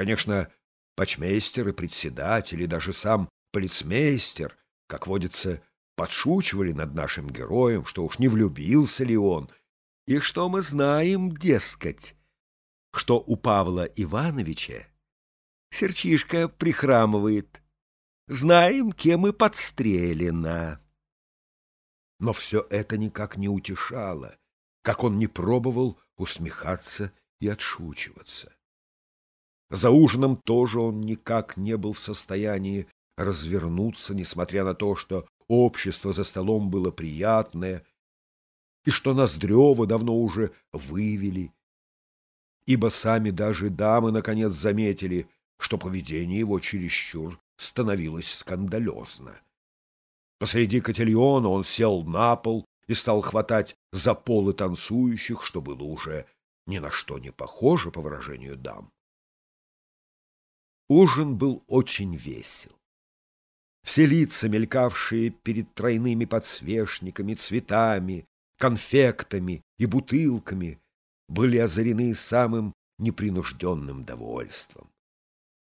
Конечно, почмейстер и председатель, и даже сам полицмейстер, как водится, подшучивали над нашим героем, что уж не влюбился ли он, и что мы знаем, дескать, что у Павла Ивановича серчишка прихрамывает. Знаем, кем и подстрелено. Но все это никак не утешало, как он не пробовал усмехаться и отшучиваться. За ужином тоже он никак не был в состоянии развернуться, несмотря на то, что общество за столом было приятное, и что Ноздрева давно уже вывели, ибо сами даже дамы наконец заметили, что поведение его чересчур становилось скандалезно. Посреди котельона он сел на пол и стал хватать за полы танцующих, что было уже ни на что не похоже, по выражению дам. Ужин был очень весел. Все лица, мелькавшие перед тройными подсвечниками, цветами, конфектами и бутылками, были озарены самым непринужденным довольством.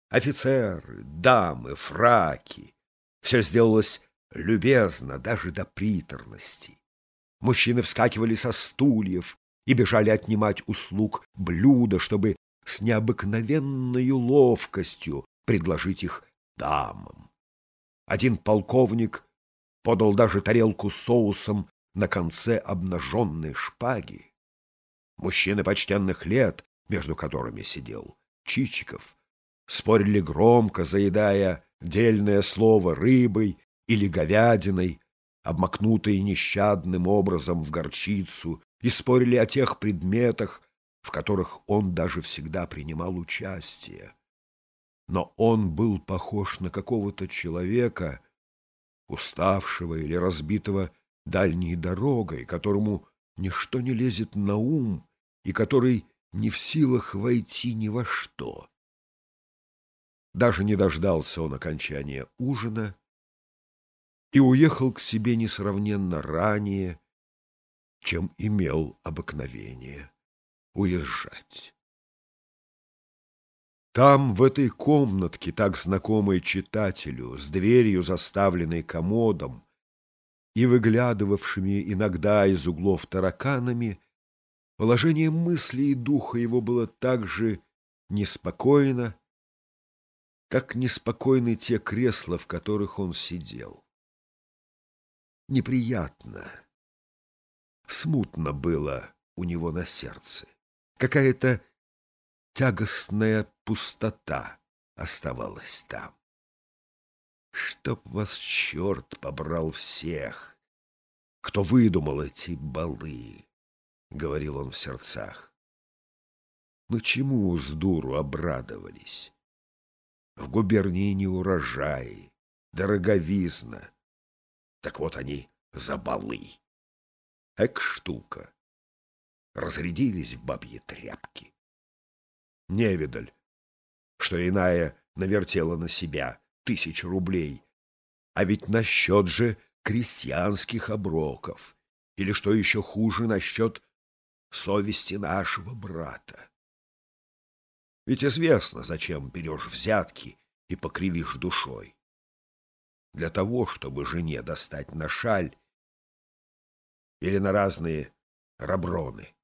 Офицеры, дамы, фраки — все сделалось любезно, даже до приторности. Мужчины вскакивали со стульев и бежали отнимать услуг блюда, чтобы с необыкновенной ловкостью предложить их дамам. Один полковник подал даже тарелку с соусом на конце обнаженной шпаги. Мужчины почтенных лет, между которыми сидел Чичиков, спорили громко, заедая дельное слово рыбой или говядиной, обмакнутой нещадным образом в горчицу, и спорили о тех предметах, в которых он даже всегда принимал участие. Но он был похож на какого-то человека, уставшего или разбитого дальней дорогой, которому ничто не лезет на ум и который не в силах войти ни во что. Даже не дождался он окончания ужина и уехал к себе несравненно ранее, чем имел обыкновение уезжать. Там, в этой комнатке, так знакомой читателю, с дверью, заставленной комодом, и выглядывавшими иногда из углов тараканами, положение мысли и духа его было так же неспокойно, как неспокойны те кресла, в которых он сидел. Неприятно, смутно было у него на сердце. Какая-то тягостная пустота оставалась там. Чтоб вас черт побрал всех, кто выдумал эти балы, — говорил он в сердцах. Ну чему с дуру обрадовались? В губернии не урожай, дороговизна. Так вот они за балы. Эк штука. Разрядились в бабьи тряпки. Невидаль, что иная навертела на себя тысячу рублей, а ведь насчет же крестьянских оброков, или, что еще хуже, насчет совести нашего брата. Ведь известно, зачем берешь взятки и покривишь душой. Для того, чтобы жене достать на шаль или на разные раброны.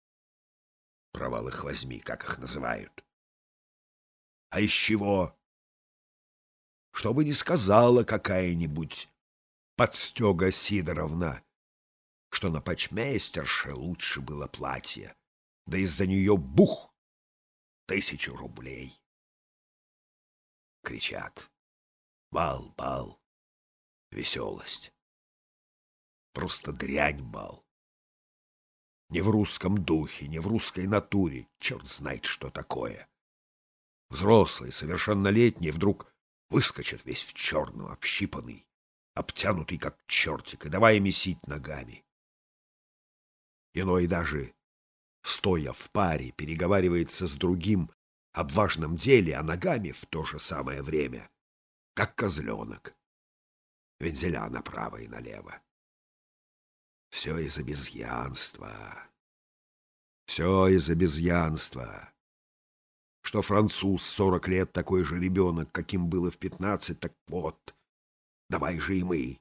Провал их возьми, как их называют. А из чего? Чтобы не сказала какая-нибудь подстега Сидоровна, что на почмейстерше лучше было платье, да из-за нее бух тысячу рублей. Кричат. Бал, бал, веселость. Просто дрянь бал. Не в русском духе, не в русской натуре, черт знает, что такое. Взрослый, совершеннолетний, вдруг выскочит весь в черном, общипанный, обтянутый как чертик, и давай месить ногами. Иной даже, стоя в паре, переговаривается с другим об важном деле, а ногами в то же самое время, как козленок, вензеля направо и налево. Все из обезьянства. Все из обезьянства. что француз сорок лет такой же ребенок, каким было в пятнадцать, так вот, давай же и мы